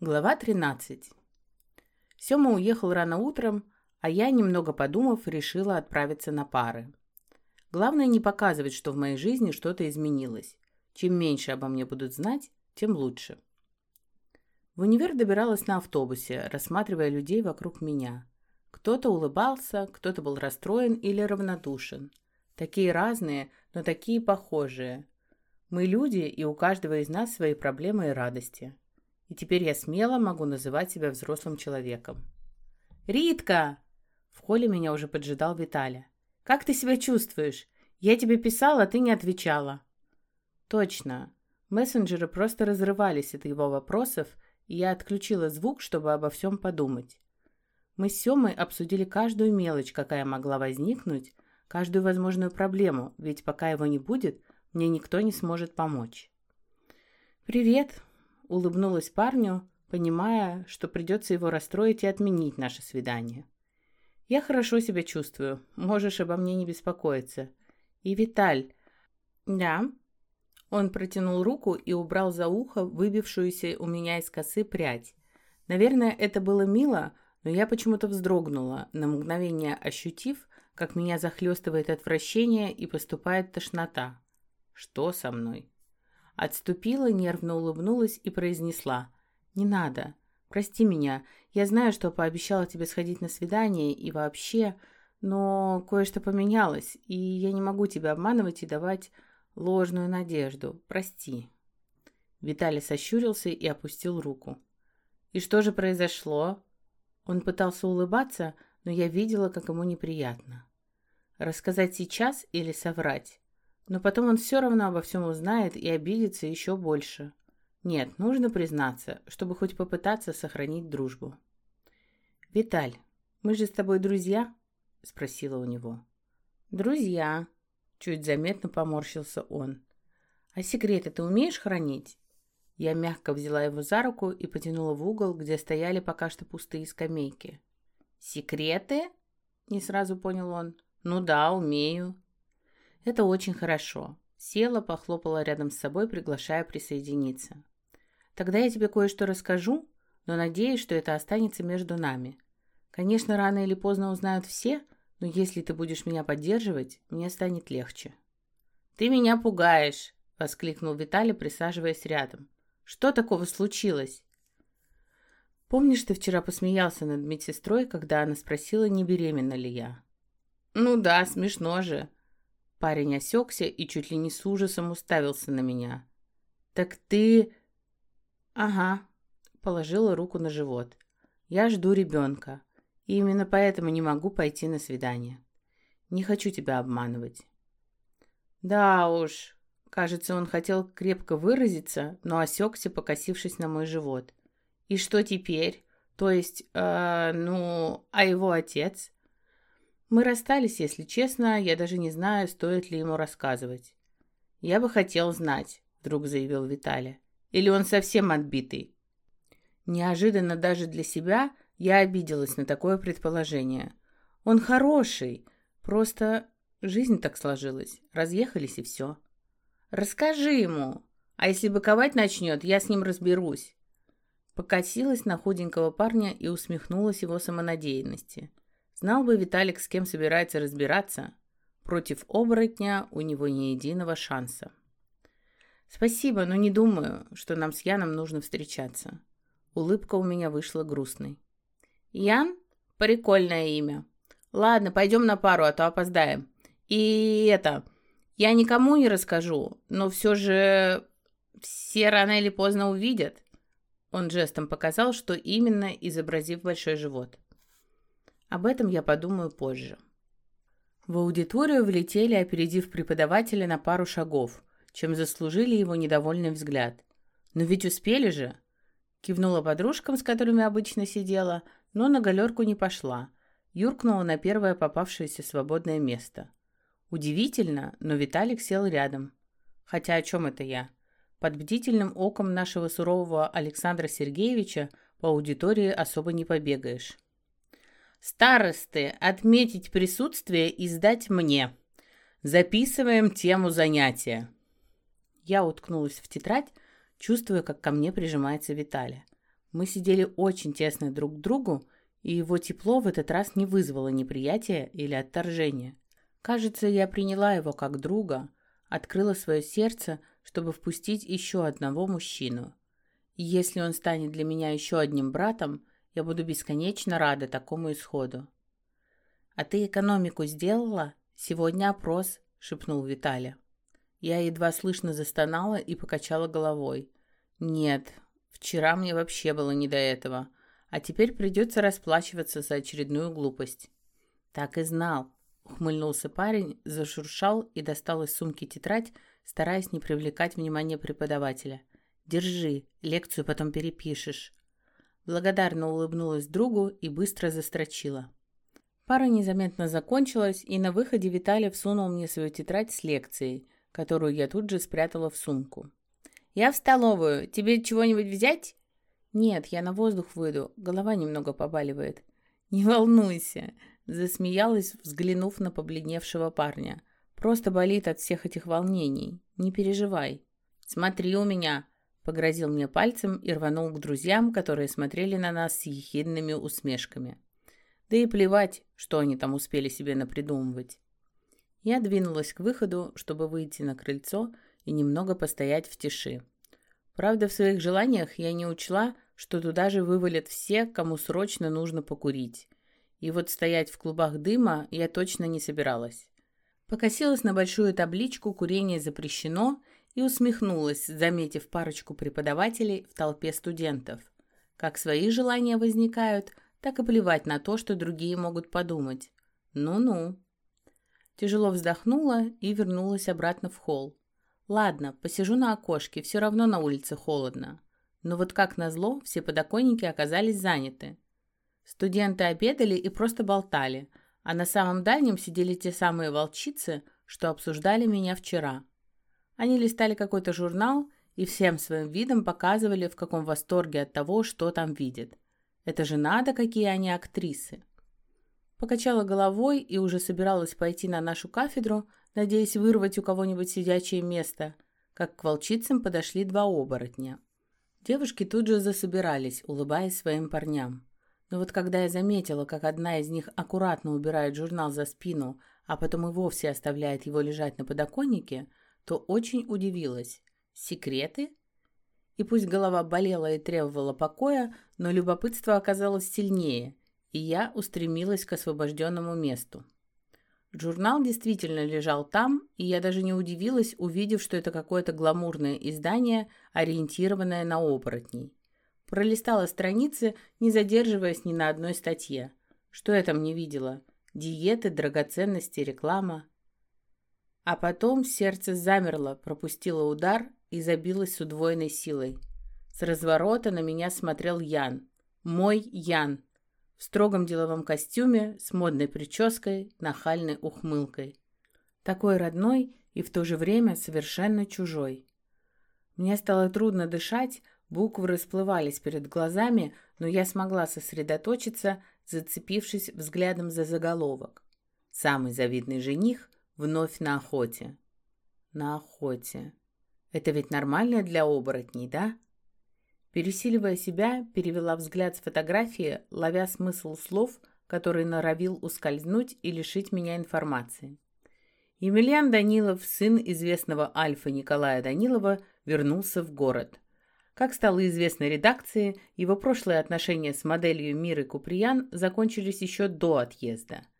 Глава 13. Сёма уехал рано утром, а я, немного подумав, решила отправиться на пары. Главное не показывать, что в моей жизни что-то изменилось. Чем меньше обо мне будут знать, тем лучше. В универ добиралась на автобусе, рассматривая людей вокруг меня. Кто-то улыбался, кто-то был расстроен или равнодушен. Такие разные, но такие похожие. Мы люди, и у каждого из нас свои проблемы и радости и теперь я смело могу называть себя взрослым человеком. «Ритка!» В холле меня уже поджидал Виталя. «Как ты себя чувствуешь? Я тебе писала, а ты не отвечала». «Точно. Мессенджеры просто разрывались от его вопросов, и я отключила звук, чтобы обо всем подумать. Мы с Семой обсудили каждую мелочь, какая могла возникнуть, каждую возможную проблему, ведь пока его не будет, мне никто не сможет помочь. «Привет!» Улыбнулась парню, понимая, что придется его расстроить и отменить наше свидание. «Я хорошо себя чувствую. Можешь обо мне не беспокоиться. И Виталь...» «Да?» Он протянул руку и убрал за ухо выбившуюся у меня из косы прядь. Наверное, это было мило, но я почему-то вздрогнула, на мгновение ощутив, как меня захлестывает отвращение и поступает тошнота. Что со мной? Отступила, нервно улыбнулась и произнесла. «Не надо. Прости меня. Я знаю, что пообещала тебе сходить на свидание и вообще, но кое-что поменялось, и я не могу тебя обманывать и давать ложную надежду. Прости». Виталий сощурился и опустил руку. «И что же произошло?» Он пытался улыбаться, но я видела, как ему неприятно. «Рассказать сейчас или соврать?» Но потом он все равно обо всем узнает и обидится еще больше. Нет, нужно признаться, чтобы хоть попытаться сохранить дружбу. «Виталь, мы же с тобой друзья?» — спросила у него. «Друзья», — чуть заметно поморщился он. «А секреты ты умеешь хранить?» Я мягко взяла его за руку и потянула в угол, где стояли пока что пустые скамейки. «Секреты?» — не сразу понял он. «Ну да, умею. Это очень хорошо. Села, похлопала рядом с собой, приглашая присоединиться. Тогда я тебе кое-что расскажу, но надеюсь, что это останется между нами. Конечно, рано или поздно узнают все, но если ты будешь меня поддерживать, мне станет легче. «Ты меня пугаешь!» — воскликнул Виталий, присаживаясь рядом. «Что такого случилось?» «Помнишь, ты вчера посмеялся над медсестрой, когда она спросила, не беременна ли я?» «Ну да, смешно же. Парень осекся и чуть ли не с ужасом уставился на меня. «Так ты...» «Ага», — положила руку на живот. «Я жду ребенка, и именно поэтому не могу пойти на свидание. Не хочу тебя обманывать». «Да уж», — кажется, он хотел крепко выразиться, но осекся, покосившись на мой живот. «И что теперь? То есть, э, ну, а его отец?» Мы расстались, если честно, я даже не знаю, стоит ли ему рассказывать. Я бы хотел знать, вдруг заявил Виталий. Или он совсем отбитый? Неожиданно даже для себя я обиделась на такое предположение. Он хороший, просто жизнь так сложилась. Разъехались и все. Расскажи ему. А если быковать начнет, я с ним разберусь. Покосилась на худенького парня и усмехнулась его самонадеянности. Знал бы Виталик, с кем собирается разбираться. Против оборотня у него ни единого шанса. «Спасибо, но не думаю, что нам с Яном нужно встречаться». Улыбка у меня вышла грустной. «Ян? Прикольное имя. Ладно, пойдем на пару, а то опоздаем. И это... Я никому не расскажу, но все же все рано или поздно увидят». Он жестом показал, что именно, изобразив большой живот. Об этом я подумаю позже. В аудиторию влетели, опередив преподавателя на пару шагов, чем заслужили его недовольный взгляд. «Но ведь успели же!» Кивнула подружкам, с которыми обычно сидела, но на галерку не пошла. Юркнула на первое попавшееся свободное место. Удивительно, но Виталик сел рядом. Хотя о чем это я? Под бдительным оком нашего сурового Александра Сергеевича по аудитории особо не побегаешь. Старосты, отметить присутствие и сдать мне. Записываем тему занятия. Я уткнулась в тетрадь, чувствуя, как ко мне прижимается Виталий. Мы сидели очень тесно друг к другу, и его тепло в этот раз не вызвало неприятия или отторжения. Кажется, я приняла его как друга, открыла свое сердце, чтобы впустить еще одного мужчину. И если он станет для меня еще одним братом, я буду бесконечно рада такому исходу. «А ты экономику сделала? Сегодня опрос», — шепнул Виталя. Я едва слышно застонала и покачала головой. «Нет, вчера мне вообще было не до этого, а теперь придется расплачиваться за очередную глупость». «Так и знал», — ухмыльнулся парень, зашуршал и достал из сумки тетрадь, стараясь не привлекать внимание преподавателя. «Держи, лекцию потом перепишешь». Благодарно улыбнулась другу и быстро застрочила. Пара незаметно закончилась, и на выходе Виталий всунул мне свою тетрадь с лекцией, которую я тут же спрятала в сумку. «Я в столовую. Тебе чего-нибудь взять?» «Нет, я на воздух выйду. Голова немного побаливает». «Не волнуйся», — засмеялась, взглянув на побледневшего парня. «Просто болит от всех этих волнений. Не переживай». «Смотри у меня», Погрозил мне пальцем и рванул к друзьям, которые смотрели на нас с ехидными усмешками. Да и плевать, что они там успели себе напридумывать. Я двинулась к выходу, чтобы выйти на крыльцо и немного постоять в тиши. Правда, в своих желаниях я не учла, что туда же вывалят все, кому срочно нужно покурить. И вот стоять в клубах дыма я точно не собиралась. Покосилась на большую табличку «Курение запрещено» и усмехнулась, заметив парочку преподавателей в толпе студентов. Как свои желания возникают, так и плевать на то, что другие могут подумать. Ну-ну. Тяжело вздохнула и вернулась обратно в холл. Ладно, посижу на окошке, все равно на улице холодно. Но вот как назло, все подоконники оказались заняты. Студенты обедали и просто болтали, а на самом дальнем сидели те самые волчицы, что обсуждали меня вчера. Они листали какой-то журнал и всем своим видом показывали, в каком восторге от того, что там видят. Это же надо, какие они актрисы. Покачала головой и уже собиралась пойти на нашу кафедру, надеясь вырвать у кого-нибудь сидячее место, как к волчицам подошли два оборотня. Девушки тут же засобирались, улыбаясь своим парням. Но вот когда я заметила, как одна из них аккуратно убирает журнал за спину, а потом и вовсе оставляет его лежать на подоконнике – то очень удивилась. Секреты? И пусть голова болела и требовала покоя, но любопытство оказалось сильнее, и я устремилась к освобожденному месту. Журнал действительно лежал там, и я даже не удивилась, увидев, что это какое-то гламурное издание, ориентированное на оборотней. Пролистала страницы, не задерживаясь ни на одной статье. Что я там не видела? Диеты, драгоценности, реклама. А потом сердце замерло, пропустило удар и забилось с удвоенной силой. С разворота на меня смотрел Ян. Мой Ян. В строгом деловом костюме, с модной прической, нахальной ухмылкой. Такой родной и в то же время совершенно чужой. Мне стало трудно дышать, буквы расплывались перед глазами, но я смогла сосредоточиться, зацепившись взглядом за заголовок. Самый завидный жених Вновь на охоте. На охоте. Это ведь нормально для оборотней, да? Пересиливая себя, перевела взгляд с фотографии, ловя смысл слов, который норовил ускользнуть и лишить меня информации. Емельян Данилов, сын известного Альфа Николая Данилова, вернулся в город. Как стало известно редакции, его прошлые отношения с моделью Миры Куприян закончились еще до отъезда –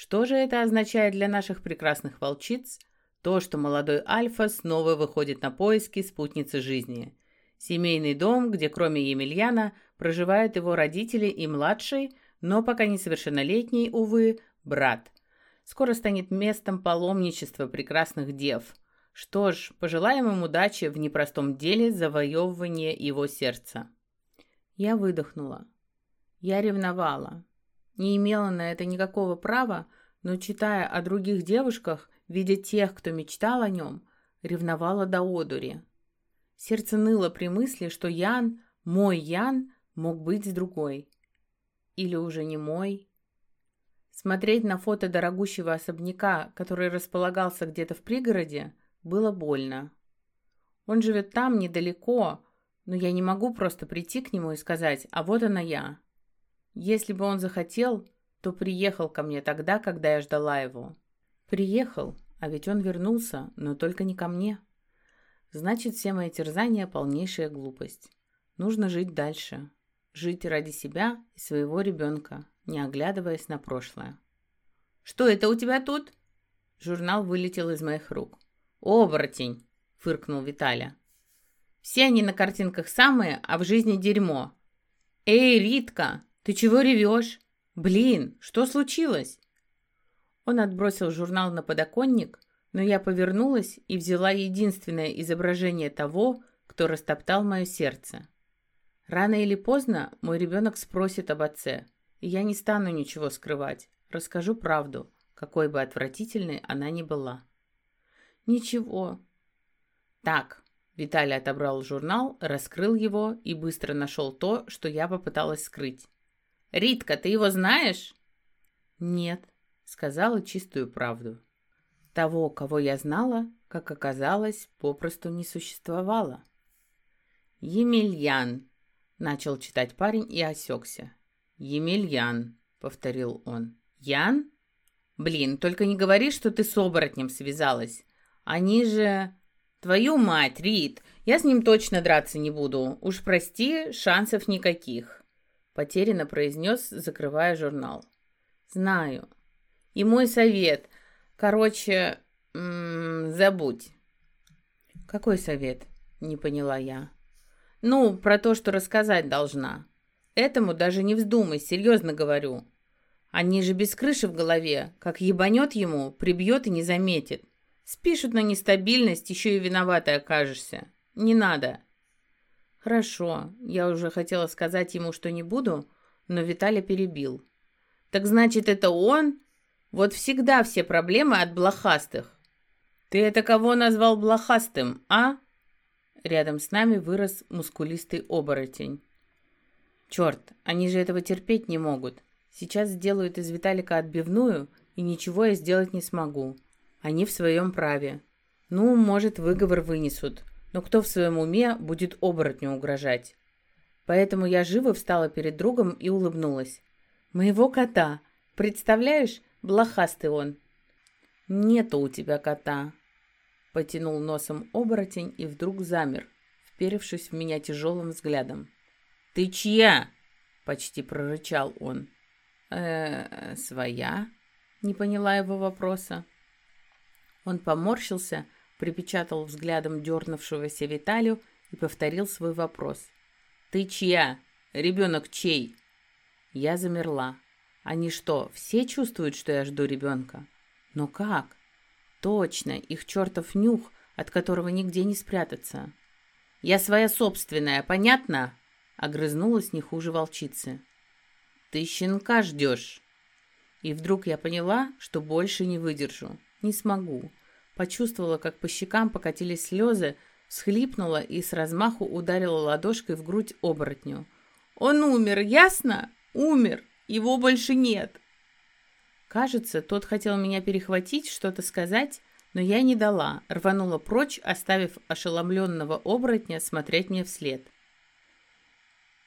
что же это означает для наших прекрасных волчиц? То, что молодой Альфа снова выходит на поиски спутницы жизни. Семейный дом, где кроме Емельяна проживают его родители и младший, но пока несовершеннолетний, увы, брат. Скоро станет местом паломничества прекрасных дев. Что ж, пожелаем им удачи в непростом деле завоевывания его сердца. Я выдохнула. Я ревновала. Не имела на это никакого права, но, читая о других девушках, видя тех, кто мечтал о нем, ревновала до одури. Сердце ныло при мысли, что Ян, мой Ян, мог быть с другой. Или уже не мой. Смотреть на фото дорогущего особняка, который располагался где-то в пригороде, было больно. Он живет там, недалеко, Но я не могу просто прийти к нему и сказать «А вот она я». Если бы он захотел, то приехал ко мне тогда, когда я ждала его. Приехал, а ведь он вернулся, но только не ко мне. Значит, все мои терзания – полнейшая глупость. Нужно жить дальше. Жить ради себя и своего ребенка, не оглядываясь на прошлое. «Что это у тебя тут?» Журнал вылетел из моих рук. «Оборотень!» – фыркнул Виталя. «Все они на картинках самые, а в жизни дерьмо. Эй, Ритка, ты чего ревешь? Блин, что случилось?» Он отбросил журнал на подоконник, но я повернулась и взяла единственное изображение того, кто растоптал мое сердце. Рано или поздно мой ребенок спросит об отце, и я не стану ничего скрывать, расскажу правду, какой бы отвратительной она ни была. Ничего. Так, Виталий отобрал журнал, раскрыл его и быстро нашел то, что я попыталась скрыть. «Ритка, ты его знаешь?» «Нет», — сказала чистую правду. Того, кого я знала, как оказалось, попросту не существовало. «Емельян», — начал читать парень и осекся. «Емельян», — повторил он. «Ян? Блин, только не говори, что ты с оборотнем связалась. Они же...» «Твою мать, Рит, я с ним точно драться не буду. Уж прости, шансов никаких» потерянно произнес, закрывая журнал. «Знаю. И мой совет. Короче, м -м, забудь». «Какой совет?» — не поняла я. «Ну, про то, что рассказать должна. Этому даже не вздумай, серьезно говорю. Они же без крыши в голове. Как ебанет ему, прибьет и не заметит. Спишут на нестабильность, еще и виноватой окажешься. Не надо. «Хорошо, я уже хотела сказать ему, что не буду, но Виталий перебил. Так значит, это он? Вот всегда все проблемы от блохастых. Ты это кого назвал блохастым, а?» Рядом с нами вырос мускулистый оборотень. «Черт, они же этого терпеть не могут. Сейчас сделают из Виталика отбивную, и ничего я сделать не смогу. Они в своем праве. Ну, может, выговор вынесут. Но кто в своем уме будет оборотню угрожать? Поэтому я живо встала перед другом и улыбнулась. «Моего кота! Представляешь, блохастый он!» «Нету у тебя кота!» Потянул носом оборотень и вдруг замер, вперевшись в меня тяжелым взглядом. «Ты чья?» — почти прорычал он. э своя?» — не поняла его вопроса. Он поморщился, — припечатал взглядом дернувшегося Виталию и повторил свой вопрос. «Ты чья? Ребенок чей?» Я замерла. Они что, все чувствуют, что я жду ребенка? Но как? Точно, их чертов нюх, от которого нигде не спрятаться. Я своя собственная, понятно? Огрызнулась не хуже волчицы. Ты щенка ждешь. И вдруг я поняла, что больше не выдержу, не смогу. Почувствовала, как по щекам покатились слезы, всхлипнула и с размаху ударила ладошкой в грудь оборотню. «Он умер, ясно? Умер! Его больше нет!» Кажется, тот хотел меня перехватить, что-то сказать, но я не дала, рванула прочь, оставив ошеломленного оборотня смотреть мне вслед.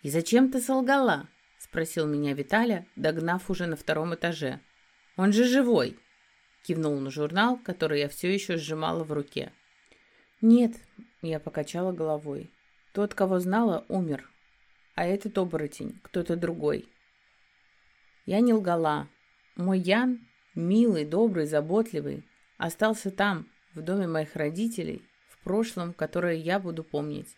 «И зачем ты солгала?» — спросил меня Виталя, догнав уже на втором этаже. «Он же живой!» Кивнул на журнал, который я все еще сжимала в руке. «Нет», — я покачала головой. «Тот, кого знала, умер. А этот оборотень — кто-то другой». Я не лгала. Мой Ян, милый, добрый, заботливый, остался там, в доме моих родителей, в прошлом, которое я буду помнить.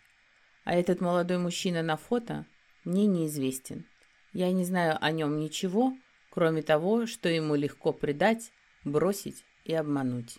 А этот молодой мужчина на фото мне неизвестен. Я не знаю о нем ничего, кроме того, что ему легко предать бросить и обмануть.